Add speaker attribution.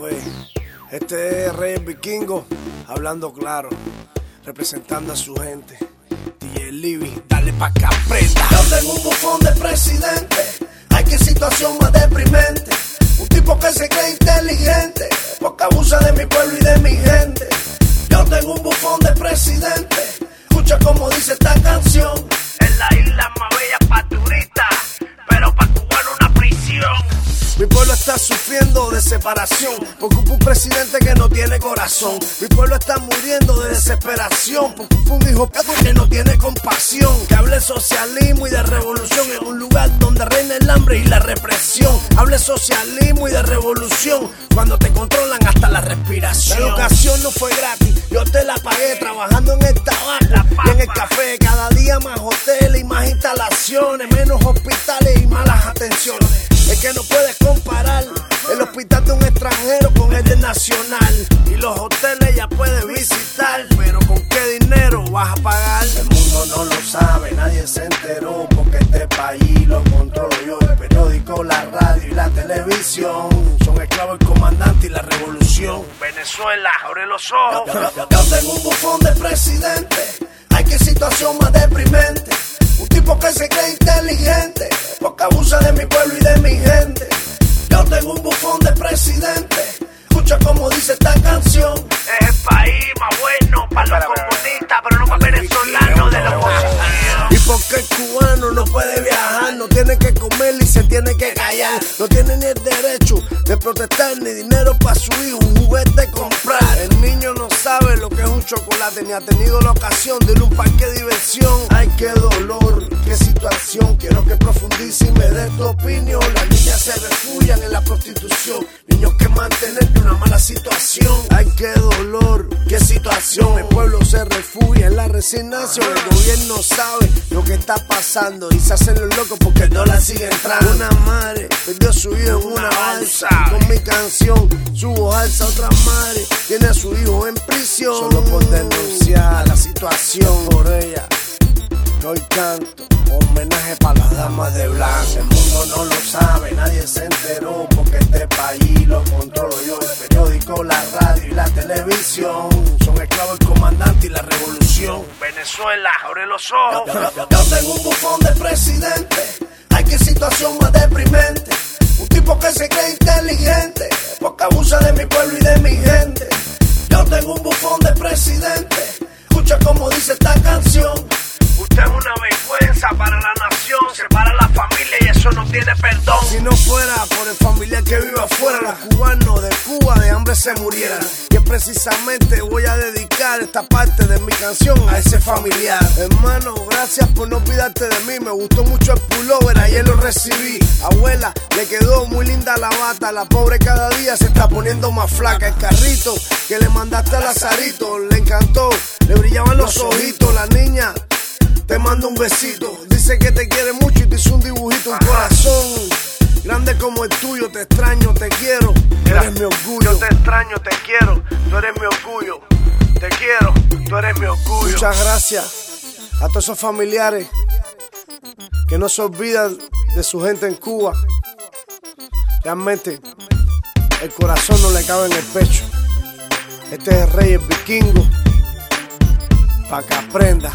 Speaker 1: Oye, este es Rey Vikingo, hablando claro, representando a su gente. DJ Libby, dale pa' que aprenda.
Speaker 2: Yo tengo un bufón de presidente. Ay, qué situación más deprimente. Un tipo que se cree inteligente, porque abusa de mi pueblo y de mi gente. Yo tengo un bufón de presidente. Escucha como dice esta canción.
Speaker 3: En la isla más
Speaker 1: está sufriendo de separación porque un presidente que no tiene corazón. Mi pueblo está muriendo de desesperación porque un hijo que no tiene compasión. Que hable socialismo y de revolución en un lugar donde reina el hambre y la represión. Hable socialismo y de revolución cuando te controlan hasta la respiración. La educación no fue gratis, yo te la pagué trabajando en el tabaco y en el café. Cada día más hoteles y más instalaciones, menos hospitales y malas atenciones. Es que no puedes comparar el hospital de un extranjero con el de nacional. Y los hoteles ya puedes visitar, pero ¿con qué dinero vas a pagar?
Speaker 2: El mundo no lo sabe, nadie se enteró porque este país lo controlo yo. El periódico, la radio y la televisión son esclavos el comandante y la revolución.
Speaker 3: Venezuela, abre los ojos.
Speaker 2: Tengo un bufón de presidente. Ay, qué situación más deprimente. Un tipo que se cree inteligente, porque abusa de mi pueblo y de mi gente. Yo tengo un bufón de presidente. Escucha como dice esta canción.
Speaker 3: Es el país más bueno para los comunistas, pero no para venezolanos de los positivos.
Speaker 1: ¿Y por qué el cubano no puede viajar? No tiene que comer y se tiene que callar. No tiene ni el derecho de protestar ni dinero para su hijo, un juguete comprar. El niño no sabe lo que es un chocolate ni ha tenido la ocasión de ir a un parque de diversión. Ay, qué dolor, Quiero que profundice y me dé tu opinión. Las niñas se refugian en la prostitución. Niños que mantener de una mala situación. Ay, qué dolor, qué situación. El pueblo se refugia en la resignación. El gobierno sabe lo que está pasando y se hacen los locos porque el dólar sigue entrando. Una madre perdió su hijo en una balsa. Con mi canción subo alza a otra madre. Tiene a su hijo en prisión. Solo por denunciar la situación por ella. Hoy canto homenaje para las damas de blanco.
Speaker 2: El mundo no lo sabe, nadie se enteró porque este país lo controlo yo. El periódico, la radio y la televisión son esclavos el comandante y la revolución.
Speaker 3: Venezuela, abre los ojos.
Speaker 2: Yo, yo- yo tengo un bufón de presidente. Ay, qué situación más deprimente. Un tipo que se cree inteligente, porque abusa de mi pueblo y de mi gente. Yo tengo un bufón de presidente. Escucha como dice esta canción.
Speaker 3: Es una vergüenza para la nación, separa la familia y eso no tiene perdón.
Speaker 1: Si no fuera por el familiar que vive afuera, los cubanos de Cuba de hambre se murieran. Y precisamente voy a dedicar esta parte de mi canción a ese familiar. Hermano, gracias por no olvidarte de mí. Me gustó mucho el pullover, ayer lo recibí. Abuela, le quedó muy linda la bata. La pobre cada día se está poniendo más flaca. El carrito que le mandaste a Lazarito le encantó. Le brillaban los ojitos. Te mando un besito. Dice que te quiere mucho y te hizo un dibujito, un corazón. Grande como el tuyo, te extraño, te quiero.
Speaker 3: Mira,
Speaker 1: Eres mi orgullo.
Speaker 3: Yo te extraño, te quiero, tú eres mi orgullo. Te quiero, tú eres mi orgullo.
Speaker 1: Muchas gracias a todos esos familiares que no se olvidan de su gente en Cuba. Realmente, el corazón no le cabe en el pecho. Este es el rey, el vikingo. Para que aprenda.